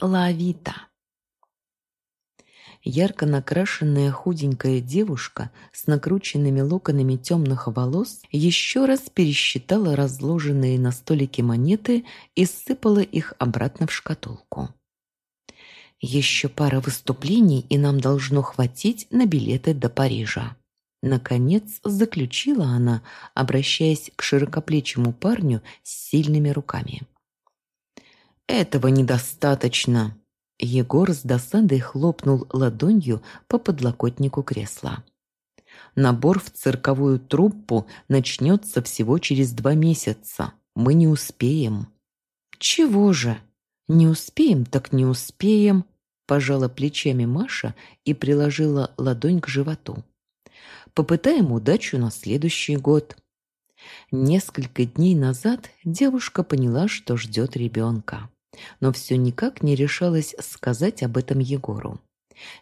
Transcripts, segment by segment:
Лавита. Ярко накрашенная худенькая девушка с накрученными локонами темных волос еще раз пересчитала разложенные на столике монеты и сыпала их обратно в шкатулку. «Еще пара выступлений, и нам должно хватить на билеты до Парижа». Наконец заключила она, обращаясь к широкоплечему парню с сильными руками. «Этого недостаточно!» Егор с досадой хлопнул ладонью по подлокотнику кресла. «Набор в цирковую труппу начнется всего через два месяца. Мы не успеем». «Чего же? Не успеем, так не успеем», пожала плечами Маша и приложила ладонь к животу. Попытаем удачу на следующий год. Несколько дней назад девушка поняла, что ждет ребенка, но все никак не решалась сказать об этом Егору.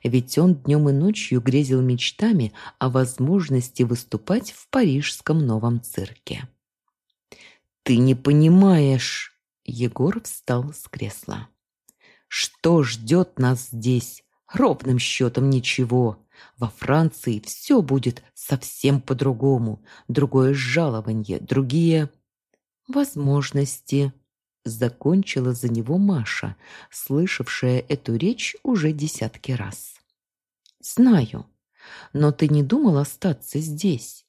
Ведь он днем и ночью грезил мечтами о возможности выступать в парижском новом цирке. «Ты не понимаешь!» Егор встал с кресла. «Что ждет нас здесь? Ровным счетом ничего. Во Франции все будет совсем по-другому. Другое жалование, другие... возможности. Закончила за него Маша, слышавшая эту речь уже десятки раз. «Знаю, но ты не думал остаться здесь?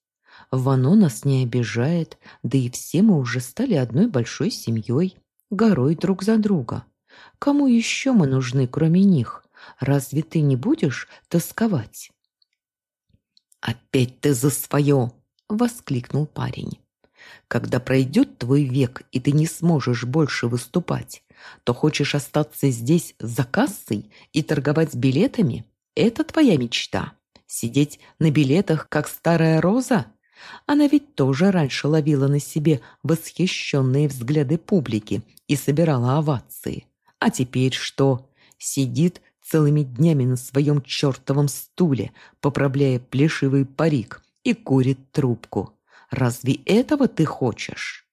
Вано нас не обижает, да и все мы уже стали одной большой семьей, горой друг за друга. Кому еще мы нужны, кроме них? Разве ты не будешь тосковать?» «Опять ты за свое!» — воскликнул парень. «Когда пройдет твой век, и ты не сможешь больше выступать, то хочешь остаться здесь за кассой и торговать билетами? Это твоя мечта? Сидеть на билетах, как старая роза?» Она ведь тоже раньше ловила на себе восхищенные взгляды публики и собирала овации. А теперь что? Сидит целыми днями на своем чертовом стуле, поправляя плешивый парик и курит трубку. Разве этого ты хочешь?»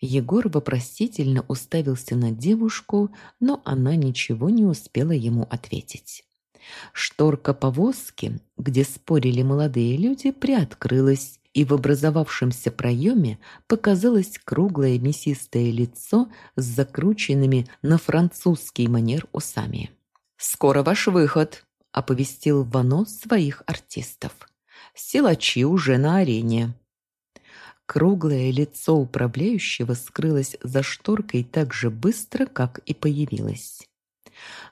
Егор вопросительно уставился на девушку, но она ничего не успела ему ответить. Шторка повозки, где спорили молодые люди, приоткрылась, и в образовавшемся проеме показалось круглое мясистое лицо с закрученными на французский манер усами. «Скоро ваш выход», – оповестил Вано своих артистов. «Силачи уже на арене». Круглое лицо управляющего скрылось за шторкой так же быстро, как и появилось.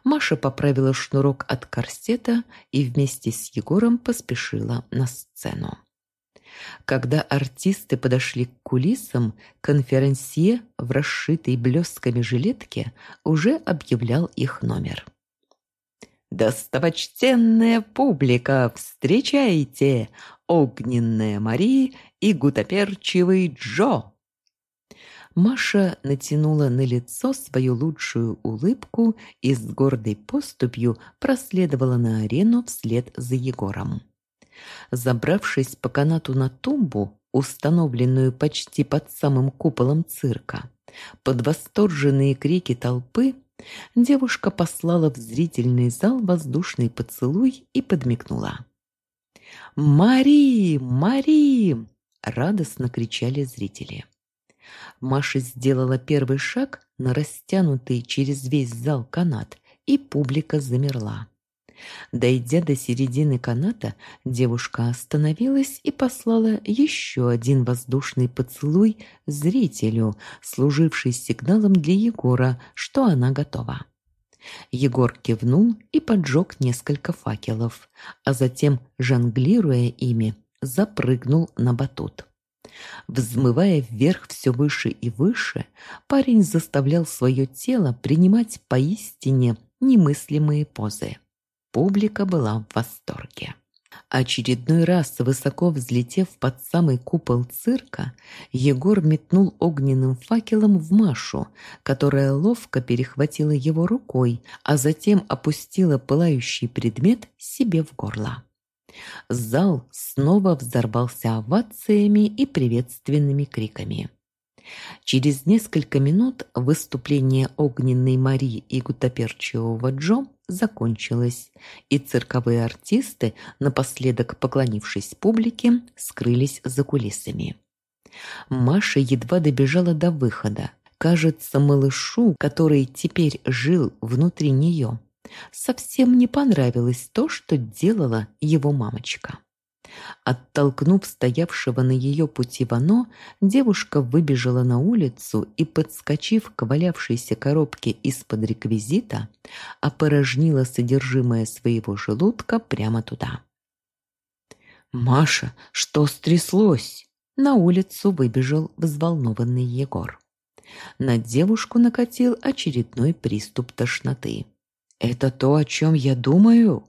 Маша поправила шнурок от корсета и вместе с Егором поспешила на сцену. Когда артисты подошли к кулисам, конферансье в расшитой блестками жилетке уже объявлял их номер. «Достопочтенная публика, встречайте! Огненная Мари и гутоперчивый Джо!» Маша натянула на лицо свою лучшую улыбку и с гордой поступью проследовала на арену вслед за Егором. Забравшись по канату на тумбу, установленную почти под самым куполом цирка, под восторженные крики толпы, девушка послала в зрительный зал воздушный поцелуй и подмигнула. «Мари! Мари!» – радостно кричали зрители. Маша сделала первый шаг на растянутый через весь зал канат, и публика замерла. Дойдя до середины каната, девушка остановилась и послала еще один воздушный поцелуй зрителю, служивший сигналом для Егора, что она готова. Егор кивнул и поджег несколько факелов, а затем, жонглируя ими, запрыгнул на батут. Взмывая вверх все выше и выше, парень заставлял свое тело принимать поистине немыслимые позы. Публика была в восторге. Очередной раз, высоко взлетев под самый купол цирка, Егор метнул огненным факелом в Машу, которая ловко перехватила его рукой, а затем опустила пылающий предмет себе в горло. Зал снова взорвался овациями и приветственными криками. Через несколько минут выступление огненной Марии и гутоперчивого Джо закончилось, и цирковые артисты, напоследок поклонившись публике, скрылись за кулисами. Маша едва добежала до выхода. Кажется, малышу, который теперь жил внутри нее, совсем не понравилось то, что делала его мамочка. Оттолкнув стоявшего на ее пути Вано, девушка выбежала на улицу и, подскочив к валявшейся коробке из-под реквизита, опорожнила содержимое своего желудка прямо туда. «Маша, что стряслось?» На улицу выбежал взволнованный Егор. На девушку накатил очередной приступ тошноты. «Это то, о чем я думаю?»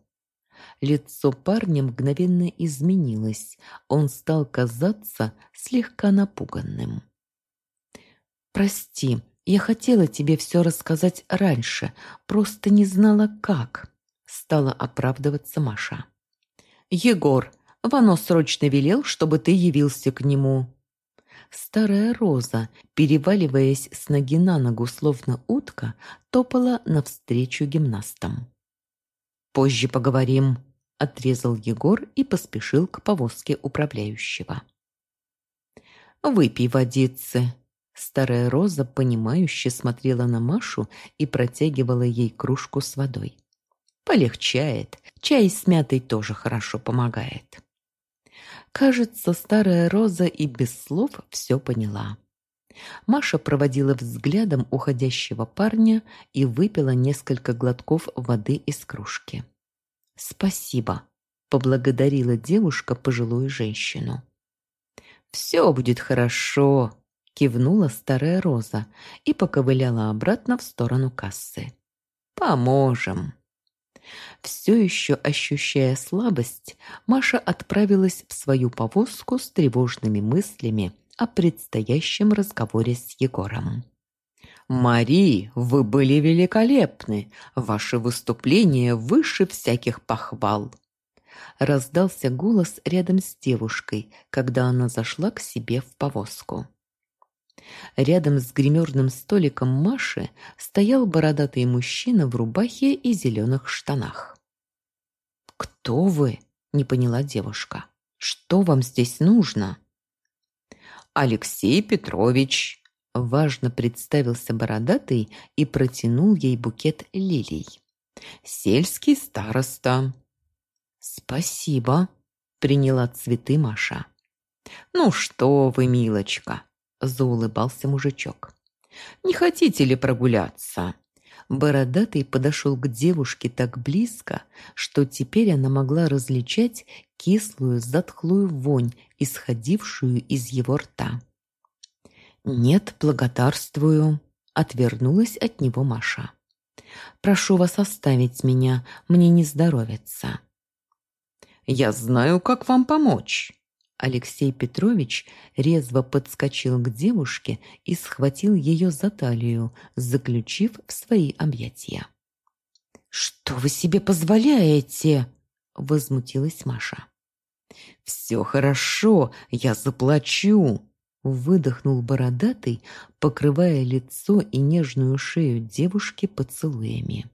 Лицо парня мгновенно изменилось. Он стал казаться слегка напуганным. «Прости, я хотела тебе все рассказать раньше, просто не знала, как», — стала оправдываться Маша. «Егор, Вано срочно велел, чтобы ты явился к нему». Старая роза, переваливаясь с ноги на ногу, словно утка, топала навстречу гимнастам. «Позже поговорим», – отрезал Егор и поспешил к повозке управляющего. «Выпей водицы». Старая роза, понимающе смотрела на Машу и протягивала ей кружку с водой. «Полегчает. Чай с мятой тоже хорошо помогает». Кажется, старая роза и без слов все поняла. Маша проводила взглядом уходящего парня и выпила несколько глотков воды из кружки. «Спасибо», — поблагодарила девушка пожилую женщину. «Все будет хорошо», — кивнула старая роза и поковыляла обратно в сторону кассы. «Поможем». Все еще ощущая слабость, Маша отправилась в свою повозку с тревожными мыслями о предстоящем разговоре с Егором. «Мари, вы были великолепны! Ваше выступление выше всяких похвал!» Раздался голос рядом с девушкой, когда она зашла к себе в повозку. Рядом с гримерным столиком Маши стоял бородатый мужчина в рубахе и зеленых штанах. «Кто вы?» – не поняла девушка. «Что вам здесь нужно?» «Алексей Петрович», – важно представился бородатый и протянул ей букет лилий. «Сельский староста». «Спасибо», – приняла цветы Маша. «Ну что вы, милочка», – заулыбался мужичок. «Не хотите ли прогуляться?» Бородатый подошел к девушке так близко, что теперь она могла различать кислую, затхлую вонь, исходившую из его рта. «Нет, благодарствую», — отвернулась от него Маша. «Прошу вас оставить меня, мне не здоровится». «Я знаю, как вам помочь», Алексей Петрович резво подскочил к девушке и схватил ее за талию, заключив в свои объятия. «Что вы себе позволяете?» – возмутилась Маша. «Все хорошо, я заплачу!» – выдохнул бородатый, покрывая лицо и нежную шею девушки поцелуями.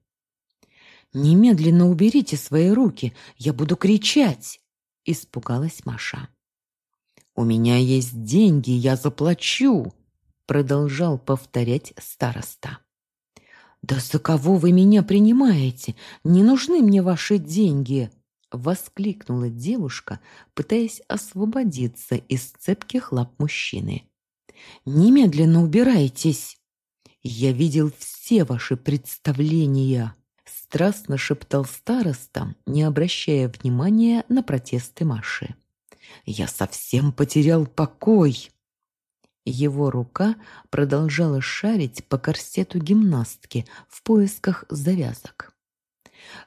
«Немедленно уберите свои руки, я буду кричать!» – испугалась Маша. «У меня есть деньги, я заплачу!» Продолжал повторять староста. «Да за кого вы меня принимаете? Не нужны мне ваши деньги!» Воскликнула девушка, пытаясь освободиться из цепких лап мужчины. «Немедленно убирайтесь!» «Я видел все ваши представления!» Страстно шептал староста, не обращая внимания на протесты Маши. Я совсем потерял покой. Его рука продолжала шарить по корсету гимнастки в поисках завязок.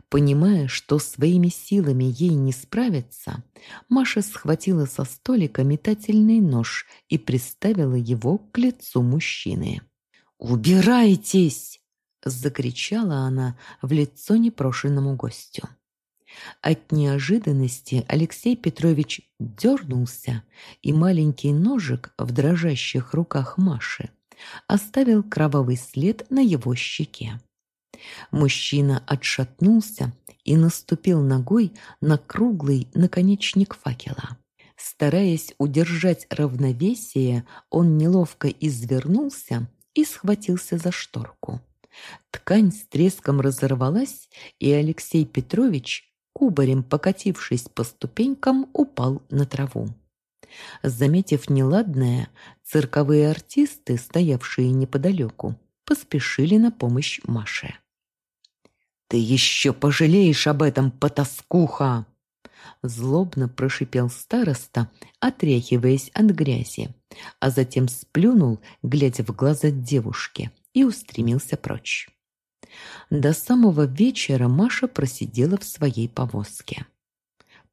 Понимая, что своими силами ей не справиться, Маша схватила со столика метательный нож и приставила его к лицу мужчины. «Убирайтесь!» – закричала она в лицо непрошенному гостю. От неожиданности Алексей Петрович дернулся, и маленький ножик в дрожащих руках Маши оставил кровавый след на его щеке. Мужчина отшатнулся и наступил ногой на круглый наконечник факела. Стараясь удержать равновесие, он неловко извернулся и схватился за шторку. Ткань с треском разорвалась, и Алексей Петрович, кубарем покатившись по ступенькам, упал на траву. Заметив неладное, цирковые артисты, стоявшие неподалеку, поспешили на помощь Маше. «Ты еще пожалеешь об этом, потаскуха!» Злобно прошипел староста, отряхиваясь от грязи, а затем сплюнул, глядя в глаза девушки, и устремился прочь. До самого вечера Маша просидела в своей повозке.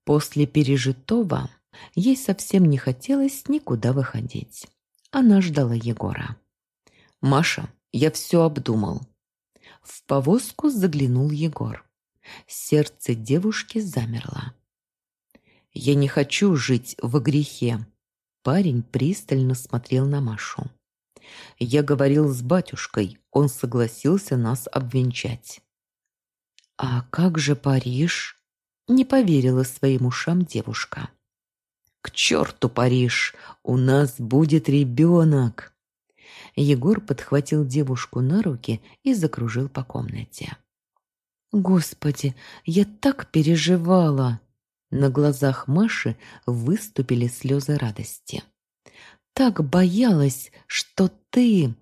После пережитого ей совсем не хотелось никуда выходить. Она ждала Егора. «Маша, я все обдумал». В повозку заглянул Егор. Сердце девушки замерло. «Я не хочу жить во грехе». Парень пристально смотрел на Машу. «Я говорил с батюшкой, он согласился нас обвенчать». «А как же Париж?» Не поверила своим ушам девушка. «К черту Париж! У нас будет ребенок!» Егор подхватил девушку на руки и закружил по комнате. «Господи, я так переживала!» На глазах Маши выступили слезы радости. «Так боялась, что ты...»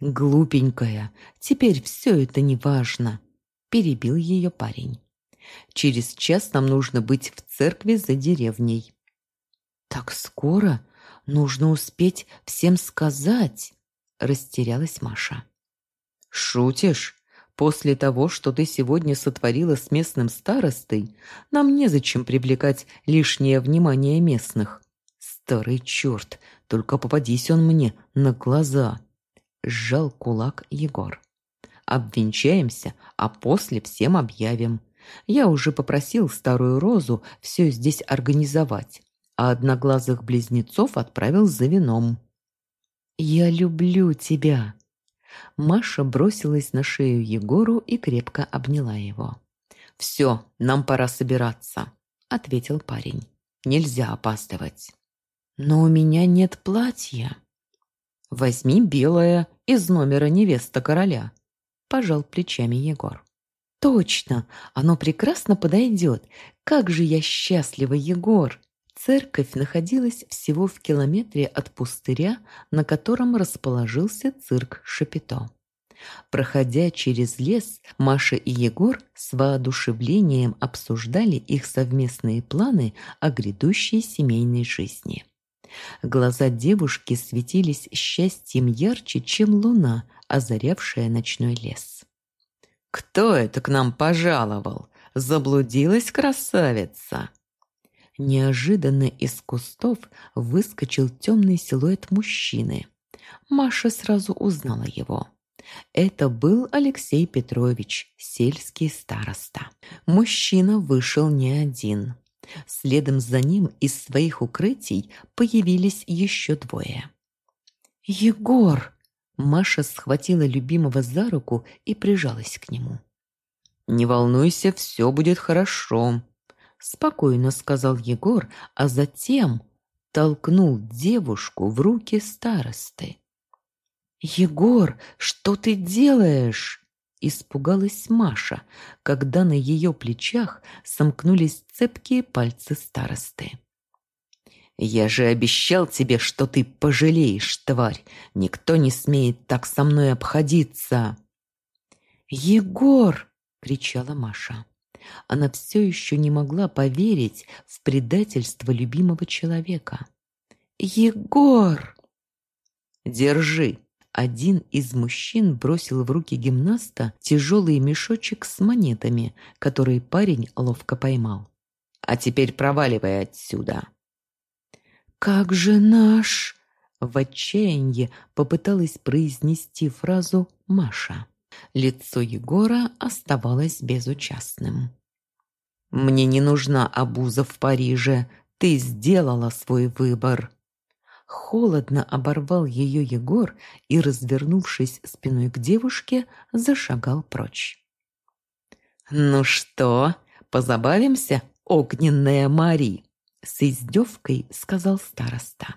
«Глупенькая, теперь все это не важно», – перебил ее парень. «Через час нам нужно быть в церкви за деревней». «Так скоро? Нужно успеть всем сказать», – растерялась Маша. «Шутишь? После того, что ты сегодня сотворила с местным старостой, нам незачем привлекать лишнее внимание местных. Старый черт, только попадись он мне на глаза!» Сжал кулак Егор. «Обвенчаемся, а после всем объявим. Я уже попросил старую Розу все здесь организовать, а одноглазых близнецов отправил за вином». «Я люблю тебя!» Маша бросилась на шею Егору и крепко обняла его. «Все, нам пора собираться», — ответил парень. «Нельзя опаздывать». «Но у меня нет платья». «Возьми белое из номера невеста короля», — пожал плечами Егор. «Точно, оно прекрасно подойдет. Как же я счастлива, Егор!» Церковь находилась всего в километре от пустыря, на котором расположился цирк Шапито. Проходя через лес, Маша и Егор с воодушевлением обсуждали их совместные планы о грядущей семейной жизни. Глаза девушки светились счастьем ярче, чем луна, озарявшая ночной лес. «Кто это к нам пожаловал? Заблудилась красавица!» Неожиданно из кустов выскочил темный силуэт мужчины. Маша сразу узнала его. Это был Алексей Петрович, сельский староста. Мужчина вышел не один. Следом за ним из своих укрытий появились еще двое. «Егор!» Маша схватила любимого за руку и прижалась к нему. «Не волнуйся, все будет хорошо», спокойно сказал Егор, а затем толкнул девушку в руки старосты. «Егор, что ты делаешь?» Испугалась Маша, когда на ее плечах сомкнулись цепкие пальцы старосты. «Я же обещал тебе, что ты пожалеешь, тварь! Никто не смеет так со мной обходиться!» «Егор!» — кричала Маша. Она все еще не могла поверить в предательство любимого человека. «Егор!» «Держи!» Один из мужчин бросил в руки гимнаста тяжелый мешочек с монетами, который парень ловко поймал. «А теперь проваливай отсюда!» «Как же наш...» В отчаянии попыталась произнести фразу Маша. Лицо Егора оставалось безучастным. Мне не нужна обуза в Париже. Ты сделала свой выбор. Холодно оборвал ее Егор и, развернувшись спиной к девушке, зашагал прочь. «Ну что, позабавимся, огненная Мари?» С издевкой сказал староста.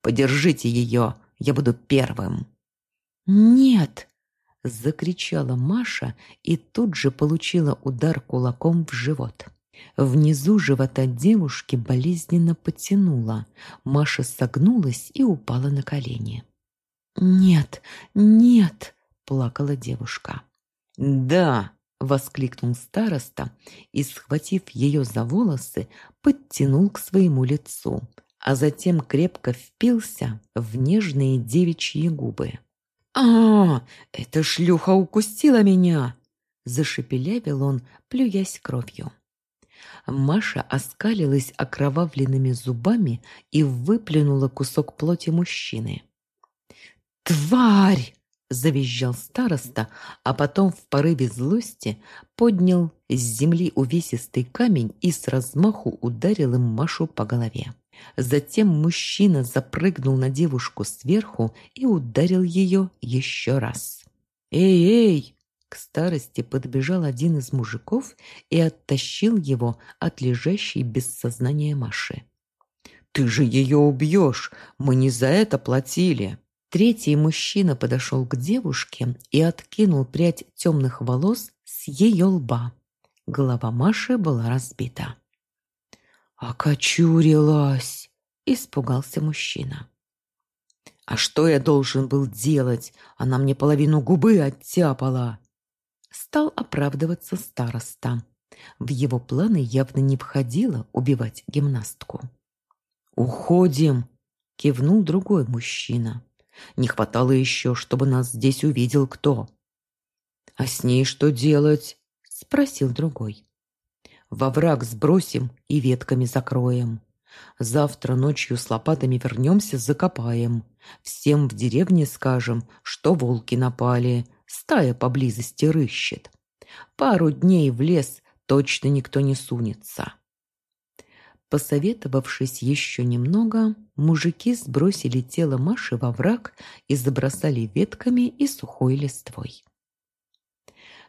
«Подержите ее, я буду первым». «Нет!» – закричала Маша и тут же получила удар кулаком в живот. Внизу живота девушки болезненно потянула. Маша согнулась и упала на колени. «Нет, нет!» – плакала девушка. «Да!» – воскликнул староста и, схватив ее за волосы, подтянул к своему лицу, а затем крепко впился в нежные девичьи губы. «А, эта шлюха укусила меня!» – зашепелявил он, плюясь кровью. Маша оскалилась окровавленными зубами и выплюнула кусок плоти мужчины. «Тварь!» – завизжал староста, а потом в порыве злости поднял с земли увесистый камень и с размаху ударил им Машу по голове. Затем мужчина запрыгнул на девушку сверху и ударил ее еще раз. «Эй-эй!» К старости подбежал один из мужиков и оттащил его от лежащей без сознания Маши. «Ты же ее убьешь! Мы не за это платили!» Третий мужчина подошел к девушке и откинул прядь темных волос с ее лба. Голова Маши была разбита. «Окочурилась!» – испугался мужчина. «А что я должен был делать? Она мне половину губы оттяпала!» Стал оправдываться староста. В его планы явно не входило убивать гимнастку. «Уходим!» – кивнул другой мужчина. Не хватало еще, чтобы нас здесь увидел кто. «А с ней что делать?» – спросил другой. «Во враг сбросим и ветками закроем. Завтра ночью с лопатами вернемся, закопаем. Всем в деревне скажем, что волки напали, стая поблизости рыщет. Пару дней в лес точно никто не сунется». Посоветовавшись еще немного, мужики сбросили тело Маши во враг и забросали ветками и сухой листвой.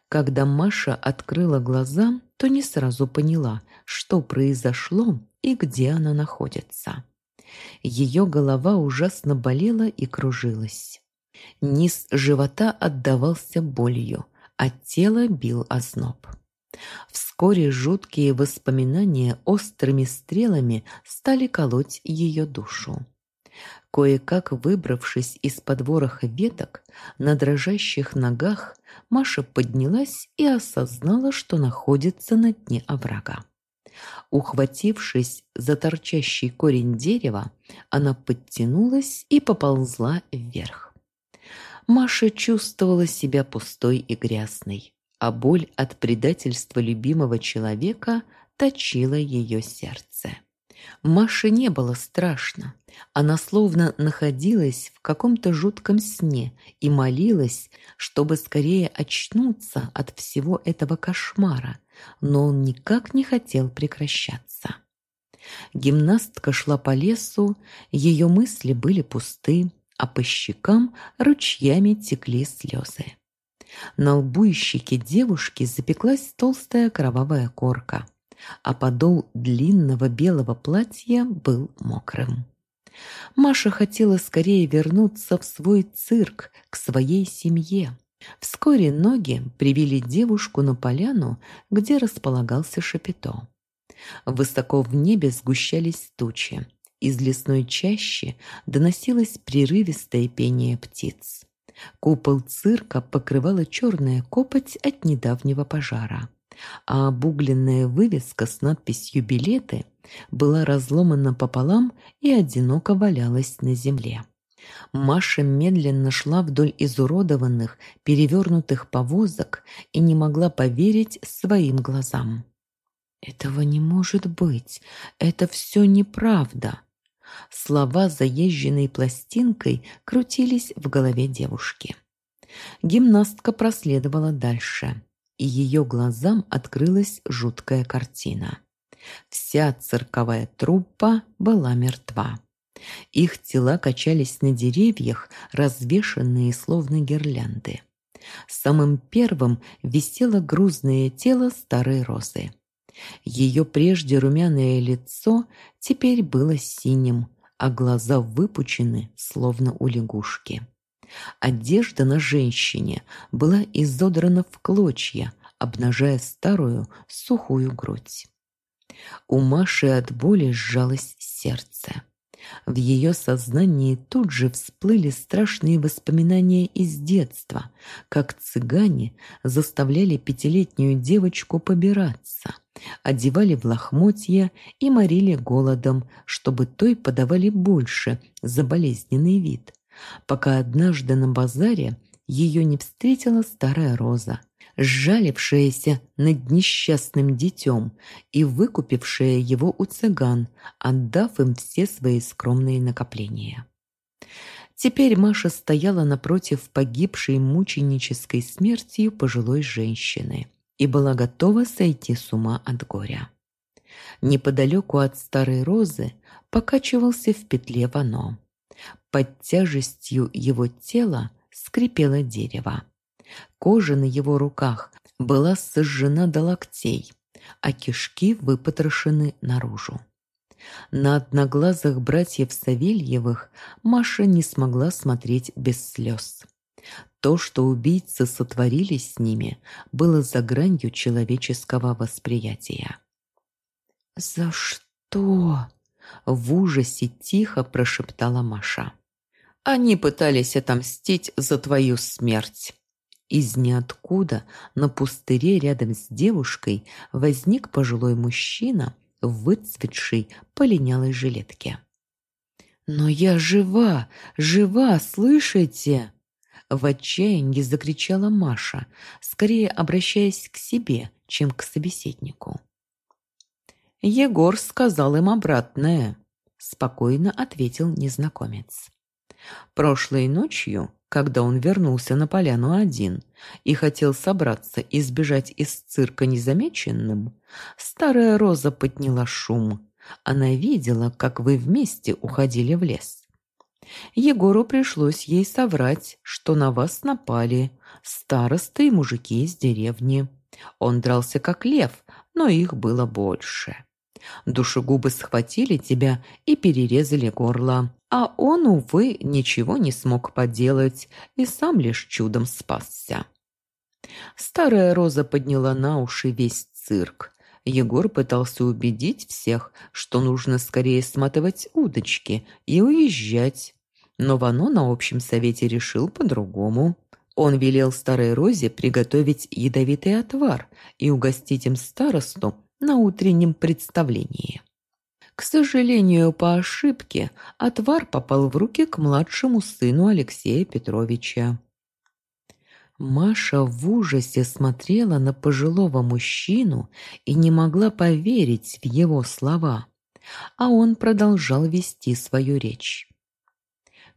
Когда Маша открыла глаза, то не сразу поняла, что произошло и где она находится. Ее голова ужасно болела и кружилась. Низ живота отдавался болью, а тело бил озноб. Вскоре жуткие воспоминания острыми стрелами стали колоть ее душу. Кое-как выбравшись из-под вороха веток, на дрожащих ногах Маша поднялась и осознала, что находится на дне оврага. Ухватившись за торчащий корень дерева, она подтянулась и поползла вверх. Маша чувствовала себя пустой и грязной а боль от предательства любимого человека точила ее сердце. Маше не было страшно. Она словно находилась в каком-то жутком сне и молилась, чтобы скорее очнуться от всего этого кошмара, но он никак не хотел прекращаться. Гимнастка шла по лесу, ее мысли были пусты, а по щекам ручьями текли слезы. На лбу и щеке девушки запеклась толстая кровавая корка, а подол длинного белого платья был мокрым. Маша хотела скорее вернуться в свой цирк, к своей семье. Вскоре ноги привели девушку на поляну, где располагался шапито. Высоко в небе сгущались тучи. Из лесной чащи доносилось прерывистое пение птиц. Купол цирка покрывала черная копоть от недавнего пожара, а обугленная вывеска с надписью «Билеты» была разломана пополам и одиноко валялась на земле. Маша медленно шла вдоль изуродованных, перевернутых повозок и не могла поверить своим глазам. «Этого не может быть! Это все неправда!» Слова, заезженной пластинкой, крутились в голове девушки. Гимнастка проследовала дальше. И ее глазам открылась жуткая картина. Вся цирковая труппа была мертва. Их тела качались на деревьях, развешанные словно гирлянды. Самым первым висело грузное тело старой розы. Ее прежде румяное лицо теперь было синим, а глаза выпучены, словно у лягушки. Одежда на женщине была изодрана в клочья, обнажая старую сухую грудь. У Маши от боли сжалось сердце. В ее сознании тут же всплыли страшные воспоминания из детства, как цыгане заставляли пятилетнюю девочку побираться, одевали в лохмотья и морили голодом, чтобы той подавали больше за болезненный вид, пока однажды на базаре ее не встретила старая роза, сжалившаяся над несчастным детем и выкупившая его у цыган, отдав им все свои скромные накопления. Теперь Маша стояла напротив погибшей мученической смертью пожилой женщины и была готова сойти с ума от горя. Неподалеку от старой розы покачивался в петле вано. Под тяжестью его тела скрипело дерево. Кожа на его руках была сожжена до локтей, а кишки выпотрошены наружу. На одноглазых братьев Савельевых Маша не смогла смотреть без слез. То, что убийцы сотворили с ними, было за гранью человеческого восприятия. «За что?» – в ужасе тихо прошептала Маша. «Они пытались отомстить за твою смерть», из ниоткуда на пустыре рядом с девушкой возник пожилой мужчина в выцветшей полинялой жилетке. «Но я жива! Жива! Слышите?» В отчаянии закричала Маша, скорее обращаясь к себе, чем к собеседнику. «Егор сказал им обратное», – спокойно ответил незнакомец. «Прошлой ночью когда он вернулся на поляну один и хотел собраться и сбежать из цирка незамеченным, старая Роза подняла шум. Она видела, как вы вместе уходили в лес. Егору пришлось ей соврать, что на вас напали старосты и мужики из деревни. Он дрался как лев, но их было больше. Душегубы схватили тебя и перерезали горло. А он, увы, ничего не смог поделать и сам лишь чудом спасся. Старая Роза подняла на уши весь цирк. Егор пытался убедить всех, что нужно скорее сматывать удочки и уезжать. Но Вано на общем совете решил по-другому. Он велел старой Розе приготовить ядовитый отвар и угостить им старосту на утреннем представлении. К сожалению, по ошибке отвар попал в руки к младшему сыну Алексея Петровича. Маша в ужасе смотрела на пожилого мужчину и не могла поверить в его слова, а он продолжал вести свою речь.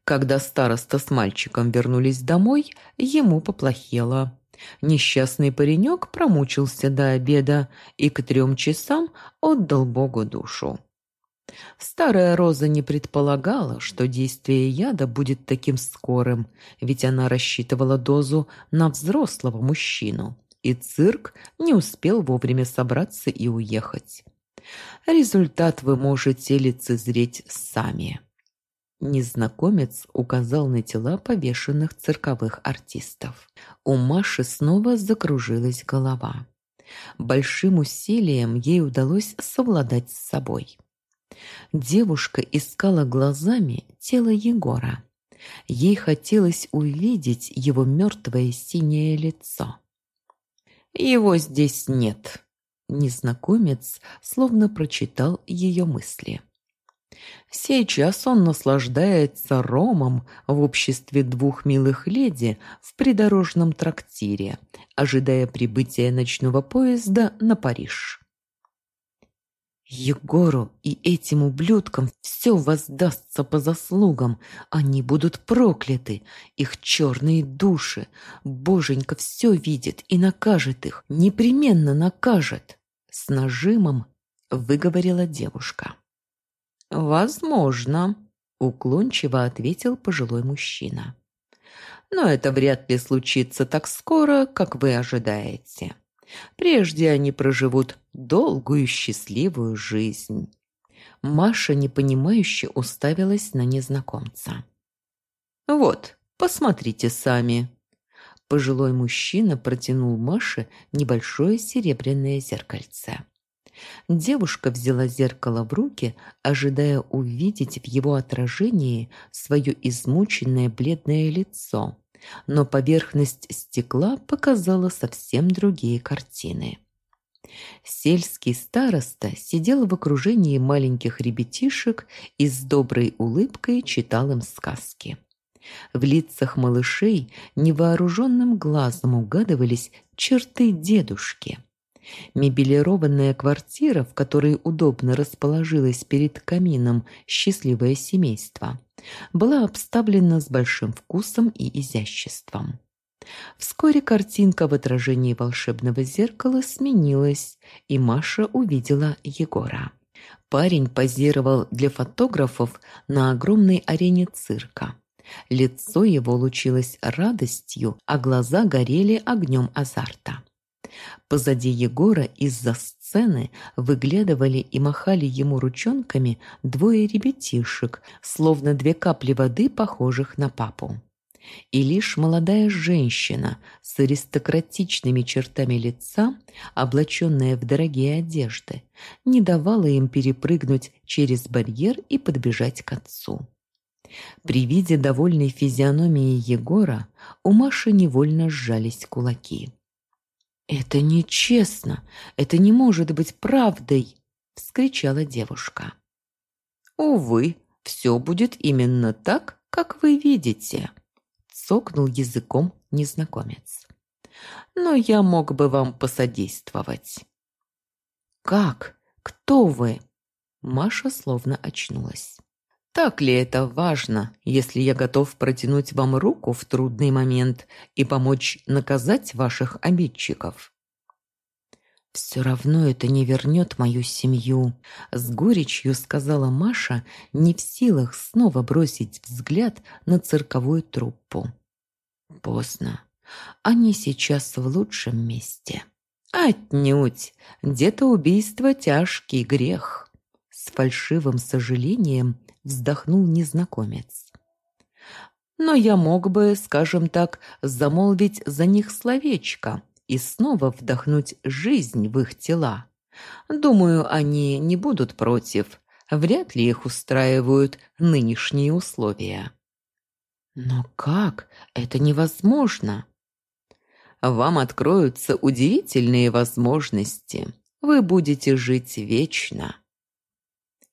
Когда староста с мальчиком вернулись домой, ему поплохело. Несчастный паренек промучился до обеда и к трем часам отдал Богу душу. Старая Роза не предполагала, что действие яда будет таким скорым, ведь она рассчитывала дозу на взрослого мужчину, и цирк не успел вовремя собраться и уехать. Результат вы можете лицезреть сами. Незнакомец указал на тела повешенных цирковых артистов. У Маши снова закружилась голова. Большим усилием ей удалось совладать с собой. Девушка искала глазами тело Егора. Ей хотелось увидеть его мертвое синее лицо. «Его здесь нет», – незнакомец словно прочитал ее мысли. Сейчас он наслаждается ромом в обществе двух милых леди в придорожном трактире, ожидая прибытия ночного поезда на Париж. Егору и этим ублюдкам все воздастся по заслугам. Они будут прокляты, их черные души. Боженька все видит и накажет их, непременно накажет. С нажимом выговорила девушка. «Возможно», – уклончиво ответил пожилой мужчина. «Но это вряд ли случится так скоро, как вы ожидаете». Прежде они проживут долгую счастливую жизнь. Маша непонимающе уставилась на незнакомца. «Вот, посмотрите сами». Пожилой мужчина протянул Маше небольшое серебряное зеркальце. Девушка взяла зеркало в руки, ожидая увидеть в его отражении свое измученное бледное лицо но поверхность стекла показала совсем другие картины. Сельский староста сидел в окружении маленьких ребятишек и с доброй улыбкой читал им сказки. В лицах малышей невооруженным глазом угадывались черты дедушки – Мебелированная квартира, в которой удобно расположилось перед камином счастливое семейство, была обставлена с большим вкусом и изяществом. Вскоре картинка в отражении волшебного зеркала сменилась, и Маша увидела Егора. Парень позировал для фотографов на огромной арене цирка. Лицо его лучилось радостью, а глаза горели огнем азарта. Позади Егора из-за сцены выглядывали и махали ему ручонками двое ребятишек, словно две капли воды, похожих на папу. И лишь молодая женщина с аристократичными чертами лица, облаченная в дорогие одежды, не давала им перепрыгнуть через барьер и подбежать к отцу. При виде довольной физиономии Егора у Маши невольно сжались кулаки. «Это нечестно! Это не может быть правдой!» – вскричала девушка. «Увы, все будет именно так, как вы видите», – цокнул языком незнакомец. «Но я мог бы вам посодействовать». «Как? Кто вы?» Маша словно очнулась. Так ли это важно, если я готов протянуть вам руку в трудный момент и помочь наказать ваших обидчиков? «Все равно это не вернет мою семью», — с горечью сказала Маша, не в силах снова бросить взгляд на цирковую труппу. «Поздно. Они сейчас в лучшем месте». «Отнюдь! Где-то убийство – тяжкий грех!» С фальшивым сожалением вздохнул незнакомец. Но я мог бы, скажем так, замолвить за них словечко и снова вдохнуть жизнь в их тела. Думаю, они не будут против. Вряд ли их устраивают нынешние условия. Но как? Это невозможно. Вам откроются удивительные возможности. Вы будете жить вечно.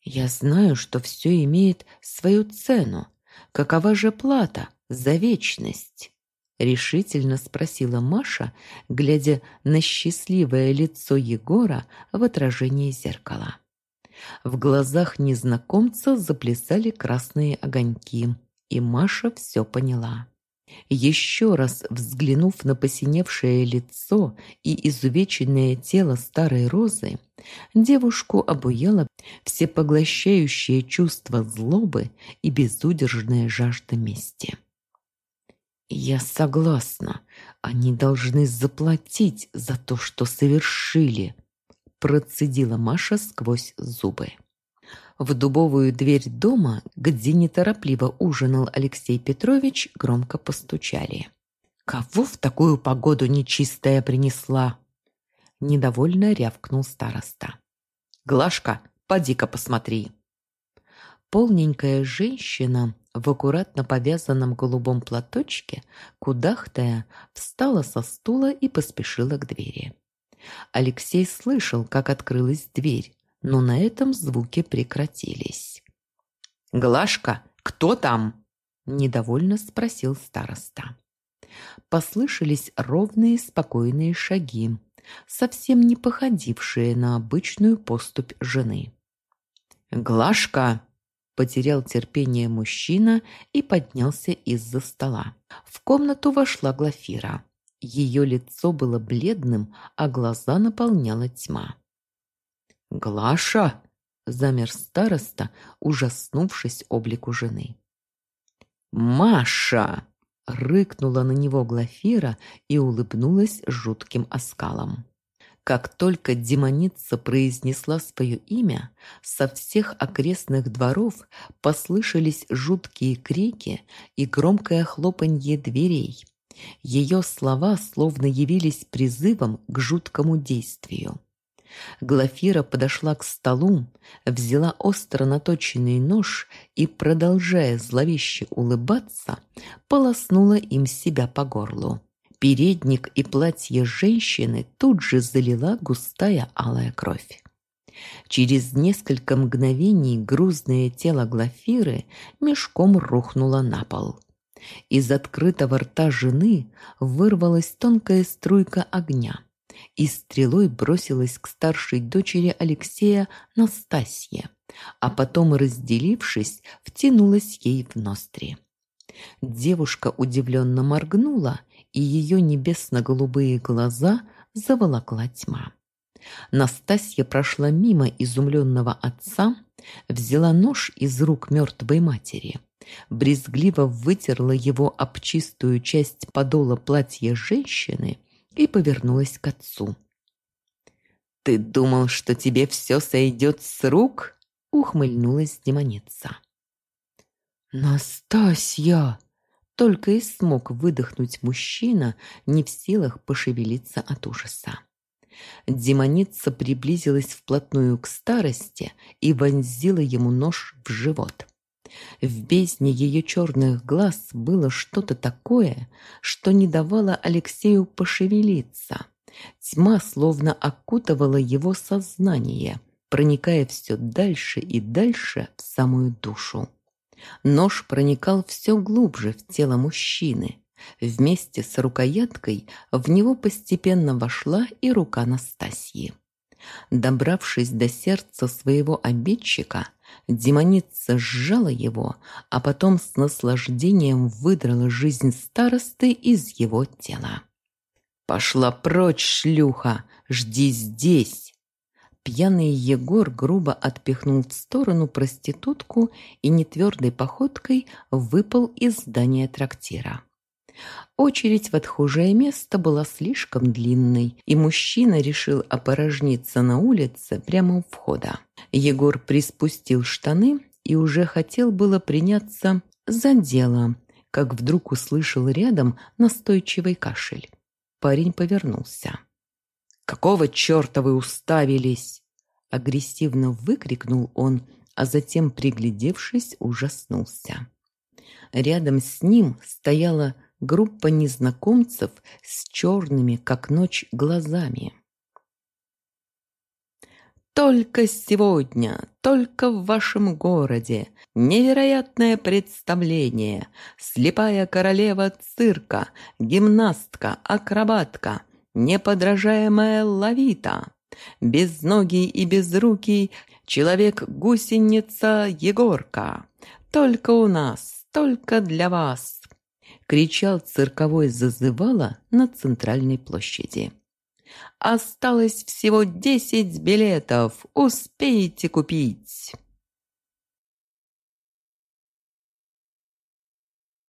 Я знаю, что все имеет свою цену. Какова же плата за вечность? Решительно спросила Маша, глядя на счастливое лицо Егора в отражении зеркала. В глазах незнакомца заплясали красные огоньки, и Маша все поняла. Еще раз взглянув на посиневшее лицо и изувеченное тело старой розы, девушку обуяло всепоглощающее чувство злобы и безудержная жажда мести. «Я согласна, они должны заплатить за то, что совершили», процедила Маша сквозь зубы. В дубовую дверь дома, где неторопливо ужинал Алексей Петрович, громко постучали. «Кого в такую погоду нечистая принесла?» Недовольно рявкнул староста. «Глашка, поди-ка посмотри!» Полненькая женщина в аккуратно повязанном голубом платочке, кудахтая, встала со стула и поспешила к двери. Алексей слышал, как открылась дверь, но на этом звуки прекратились. «Глашка, кто там?» – недовольно спросил староста. Послышались ровные спокойные шаги. совсем не походившие на обычную поступь жены. «Глашка!» – потерял терпение мужчина и поднялся из-за стола. В комнату вошла Глафира. Ее лицо было бледным, а глаза наполняла тьма. «Глаша!» – замер староста, ужаснувшись облику жены. «Маша!» – рыкнула на него Глафира и улыбнулась жутким оскалом. Как только демоница произнесла свое имя, со всех окрестных дворов послышались жуткие крики и громкое хлопанье дверей. Ее слова словно явились призывом к жуткому действию. Глафира подошла к столу, взяла остро наточенный нож и, продолжая зловеще улыбаться, полоснула им себя по горлу. Передник и платье женщины тут же залила густая алая кровь. Через несколько мгновений грузное тело Глафиры мешком рухнуло на пол. Из открытого рта жены вырвалась тонкая струйка огня и стрелой бросилась к старшей дочери Алексея Настасье, а потом, разделившись, втянулась ей в ноздри. Девушка удивленно моргнула и ее небесно-голубые глаза заволокла тьма. Настасья прошла мимо изумленного отца, взяла нож из рук мертвой матери, брезгливо вытерла его об чистую часть подола платья женщины и повернулась к отцу. «Ты думал, что тебе все сойдет с рук?» — ухмыльнулась демоница. «Настасья!» Только и смог выдохнуть мужчина, не в силах пошевелиться от ужаса. Демоница приблизилась вплотную к старости и вонзила ему нож в живот. В бездне ее черных глаз было что-то такое, что не давало Алексею пошевелиться. Тьма словно окутывала его сознание, проникая все дальше и дальше в самую душу. Нож проникал все глубже в тело мужчины. Вместе с рукояткой в него постепенно вошла и рука Настасьи. Добравшись до сердца своего обидчика, демоница сжала его, а потом с наслаждением выдрала жизнь старосты из его тела. «Пошла прочь, шлюха! Жди здесь!» Пьяный Егор грубо отпихнул в сторону проститутку и нетвердой походкой выпал из здания трактира. Очередь в отхожее место была слишком длинной, и мужчина решил опорожниться на улице прямо у входа. Егор приспустил штаны и уже хотел было приняться за дело, как вдруг услышал рядом настойчивый кашель. Парень повернулся. «Какого черта вы уставились?» Агрессивно выкрикнул он, а затем, приглядевшись, ужаснулся. Рядом с ним стояла группа незнакомцев с черными, как ночь, глазами. Только сегодня, только в вашем городе невероятное представление. Слепая королева цирка, гимнастка, акробатка, неподражаемая Лавита, безногий и безрукий человек-гусеница Егорка. Только у нас, только для вас!» Кричал цирковой зазывало на центральной площади. «Осталось всего десять билетов, успеете купить!»